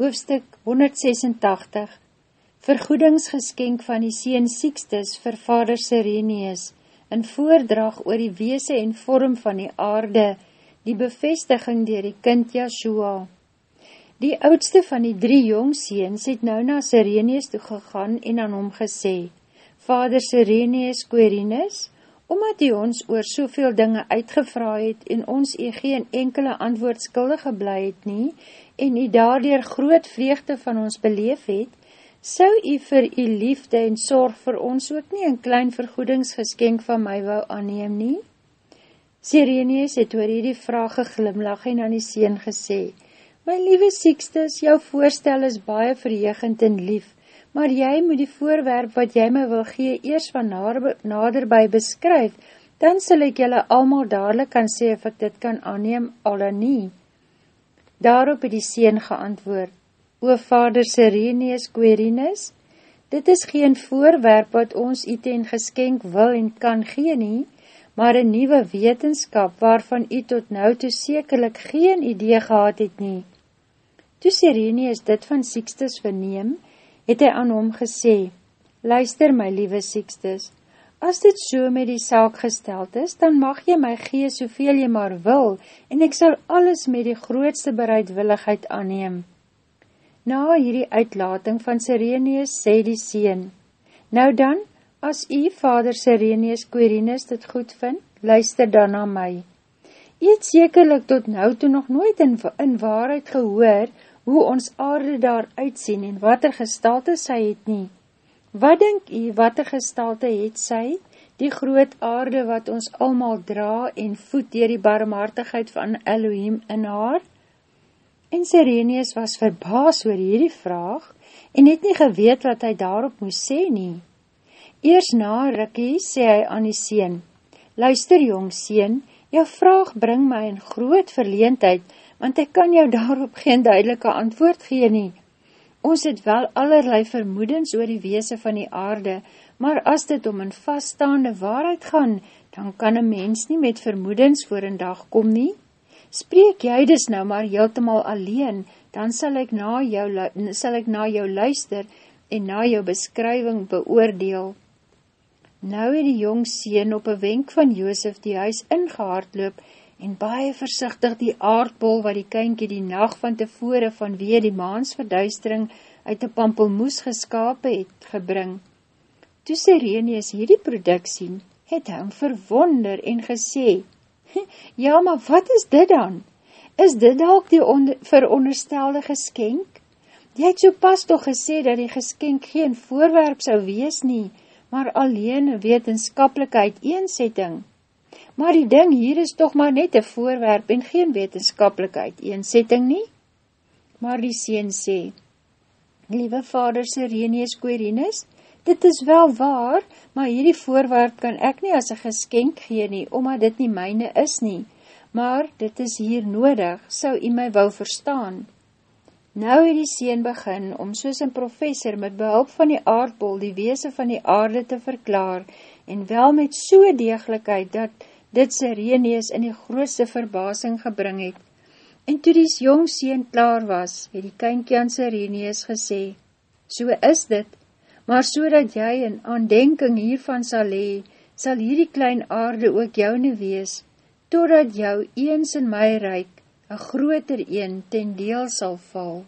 hoofstuk 186, vergoedingsgeskenk van die Seen Sixtus vir vader Sirenius, in voordrag oor die weese en vorm van die aarde, die bevestiging dier die kind Yahshua. Die oudste van die drie jongseens het nou na Sirenius toegegaan en aan hom gesê, Vader Sirenius Querinus, omdat hy ons oor soveel dinge uitgevra het en ons hy geen enkele antwoord skuldig geblei het nie, en hy daardoor groot vreugde van ons beleef het, sou hy vir hy liefde en sorg vir ons ook nie een klein vergoedingsgeskenk van my wou aanneem nie? Sirenius het oor hierdie vraag geglimlag en aan die seen gesê, My liewe Sixtus, jou voorstel is baie verjegend en lief, maar jy moet die voorwerp wat jy my wil gee eers van naderby beskryf, dan sal ek jylle almal dadelijk kan sê of ek dit kan aanneem, al en nie. Daarop het die Seen geantwoord, O Vader Sirenius Querinus, dit is geen voorwerp wat ons u ten geskenk wil en kan gee nie, maar een nieuwe wetenskap waarvan u tot nou toe sekerlik geen idee gehad het nie. Toe Sirenius dit van Sixtus verneem, het hy aan hom gesê, Luister my liewe Sixtus, As dit so met die saak gesteld is, dan mag jy my gee soveel jy maar wil, en ek sal alles met die grootste bereidwilligheid aanneem. Na hierdie uitlating van Sirenius sê die Seen, Nou dan, as jy, vader Sirenius Quirinus, dit goed vind, luister dan na my. Jy het sekerlik tot nou toe nog nooit in, in waarheid gehoor, hoe ons aarde daar uitsien en wat er gestalte sy het nie. Wat denk u, wat een gestalte het sy, die groot aarde wat ons almal dra en voed dier die barmhartigheid van Elohim in haar? En Sirenius was verbaas oor hierdie vraag en het nie geweet wat hy daarop moes sê nie. Eers na Rikkie sê hy aan die seen, Luister jong seen, jou vraag bring my in groot verleendheid, want ek kan jou daarop geen duidelike antwoord gee nie. Ons het wel allerlei vermoedens oor die weese van die aarde, maar as dit om een vaststaande waarheid gaan, dan kan een mens nie met vermoedens voor een dag kom nie. Spreek jy dus nou maar heeltemaal alleen, dan sal ek na jou, sal ek na jou luister en na jou beskrywing beoordeel. Nou het die jong sien op een wenk van Joosef die huis ingehaard loop en baie versichtig die aardbol wat die kynkie die nacht van tevore van weer die maansverduistering uit die pampelmoes geskape het gebring. Toe Sirenius hierdie product sien, het hy hom verwonder en gesê, Ja, maar wat is dit dan? Is dit dalk die veronderstelde geskenk? Die het so pas toch gesê dat die geskenk geen voorwerp sou wees nie, maar alleen een wetenskapelike uiteensetting. Maar die ding hier is toch maar net een voorwerp en geen wetenskapelikheid, eensetting nie? Maar die sien sê, Liewe vader Sirenius Querinus, dit is wel waar, maar hierdie voorwerp kan ek nie as een geskenk gee nie, omdat dit nie myne is nie, maar dit is hier nodig, sou u my wou verstaan. Nou het die sien begin om soos een professor met behulp van die aardbol die weese van die aarde te verklaar en wel met so deeglikheid dat dit Sireneus in die grootste verbasing gebring het. En toe die jong sien klaar was, het die kynkie aan Sireneus gesê, So is dit, maar so dat jy in aandenking hiervan sal hee, sal hierdie klein aarde ook joune wees, totdat jou eens in my reik, een groter een ten deel sal val.